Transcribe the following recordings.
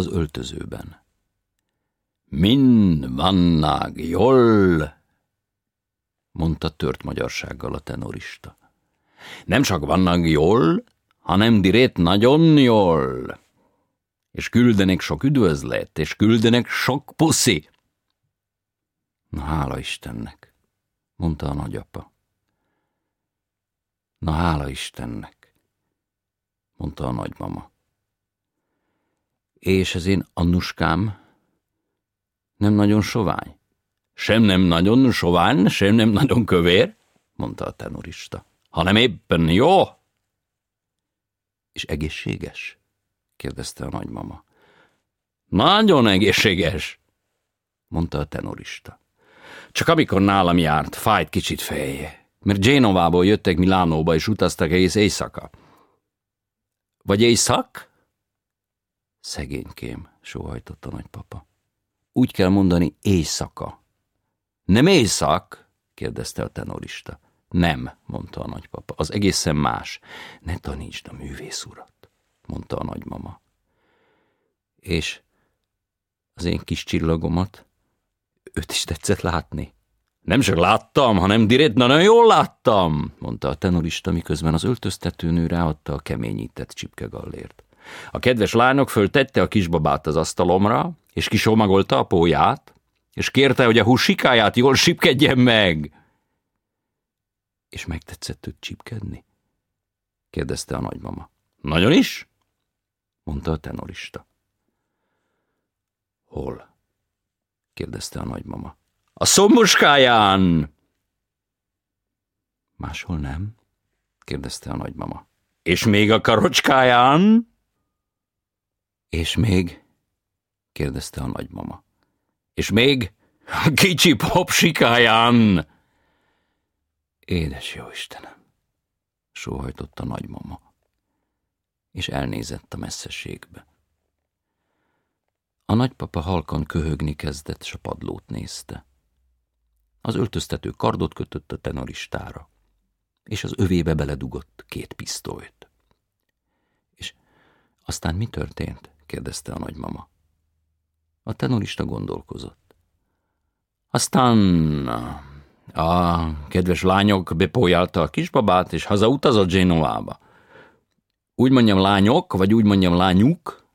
az öltözőben. Min vannak jól, mondta tört magyarsággal a tenorista. Nem csak vannak jól, hanem dirét nagyon jól. És küldenek sok üdvözlet, és küldenek sok puszi. Na, hála Istennek, mondta a nagyapa. Na, hála Istennek, mondta a nagymama. És az én Annuskám nem nagyon sovány. Sem nem nagyon sovány, sem nem nagyon kövér, mondta a tenorista, hanem éppen jó. És egészséges? kérdezte a nagymama. Nagyon egészséges, mondta a tenorista. Csak amikor nálam járt, fájt kicsit feje, mert Génovából jöttek Milánóba, és utaztak egész éjszaka. Vagy éjszak? Szegénykém, a nagypapa. Úgy kell mondani éjszaka. Nem éjszak? kérdezte a tenorista. Nem, mondta a nagypapa, az egészen más. Ne tanítsd a művész urat, mondta a nagymama. És az én kis csillagomat, őt is tetszett látni. Nem csak láttam, hanem direkt nagyon jól láttam, mondta a tenorista, miközben az öltöztetőnő ráadta a keményített csipkegallért. A kedves lányok föltette a kisbabát az asztalomra, és kisomagolta a póját, és kérte, hogy a húsikáját jól sipkedjen meg. És megtetszett őt csipkedni? kérdezte a nagymama. Nagyon is? mondta a tenorista. Hol? kérdezte a nagymama. A szommuskáján! Máshol nem? kérdezte a nagymama. És még a karocskáján? És még? kérdezte a nagymama. És még a kicsi popsikáján! Édes jó Istenem! sóhajtott a nagymama, és elnézett a messzeségbe. A nagypapa halkan köhögni kezdett, s a padlót nézte. Az öltöztető kardot kötött a tenoristára, és az övébe beledugott két pisztolyt. És aztán mi történt? Kérdezte a nagymama. A tenorista gondolkozott. Aztán a kedves lányok bepójálta a kisbabát, és hazautazott Genovába. Úgy mondjam lányok, vagy úgy mondjam lányuk?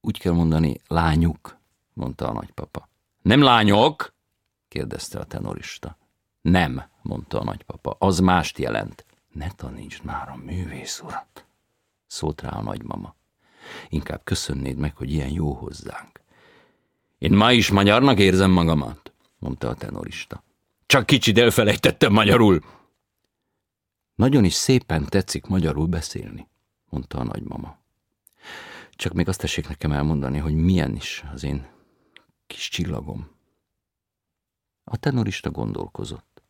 Úgy kell mondani lányuk, mondta a nagypapa. Nem lányok? kérdezte a tenorista. Nem, mondta a nagypapa, az mást jelent. Ne tanítsd már a művész urat, szólt rá a nagymama. Inkább köszönnéd meg, hogy ilyen jó hozzánk. Én ma is magyarnak érzem magamat, mondta a tenorista. Csak kicsit elfelejtettem magyarul. Nagyon is szépen tetszik magyarul beszélni, mondta a nagymama. Csak még azt tessék nekem elmondani, hogy milyen is az én kis csillagom. A tenorista gondolkozott.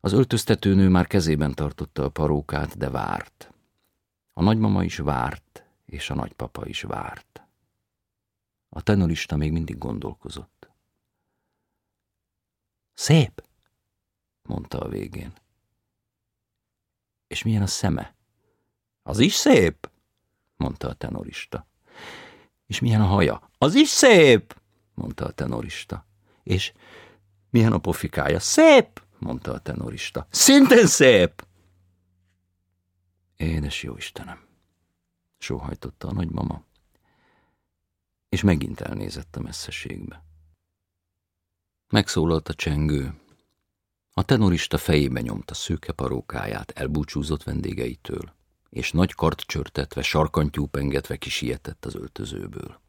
Az öltöztetőnő már kezében tartotta a parókát, de várt. A nagymama is várt, és a nagypapa is várt. A tenorista még mindig gondolkozott. Szép, mondta a végén. És milyen a szeme? Az is szép, mondta a tenorista. És milyen a haja? Az is szép, mondta a tenorista. És milyen a pofikája? Szép, mondta a tenorista. Szintén szép! Édes jó Istenem, sóhajtotta a nagymama, és megint elnézett a messzeségbe. Megszólalt a csengő. A tenorista fejébe nyomta szőke parókáját elbúcsúzott vendégeitől, és nagy kart csörtetve, sarkantyú pengetve kisietett az öltözőből.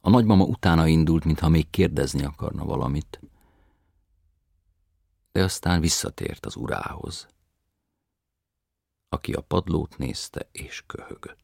A nagymama utána indult, mintha még kérdezni akarna valamit, de aztán visszatért az urához, aki a padlót nézte és köhögött.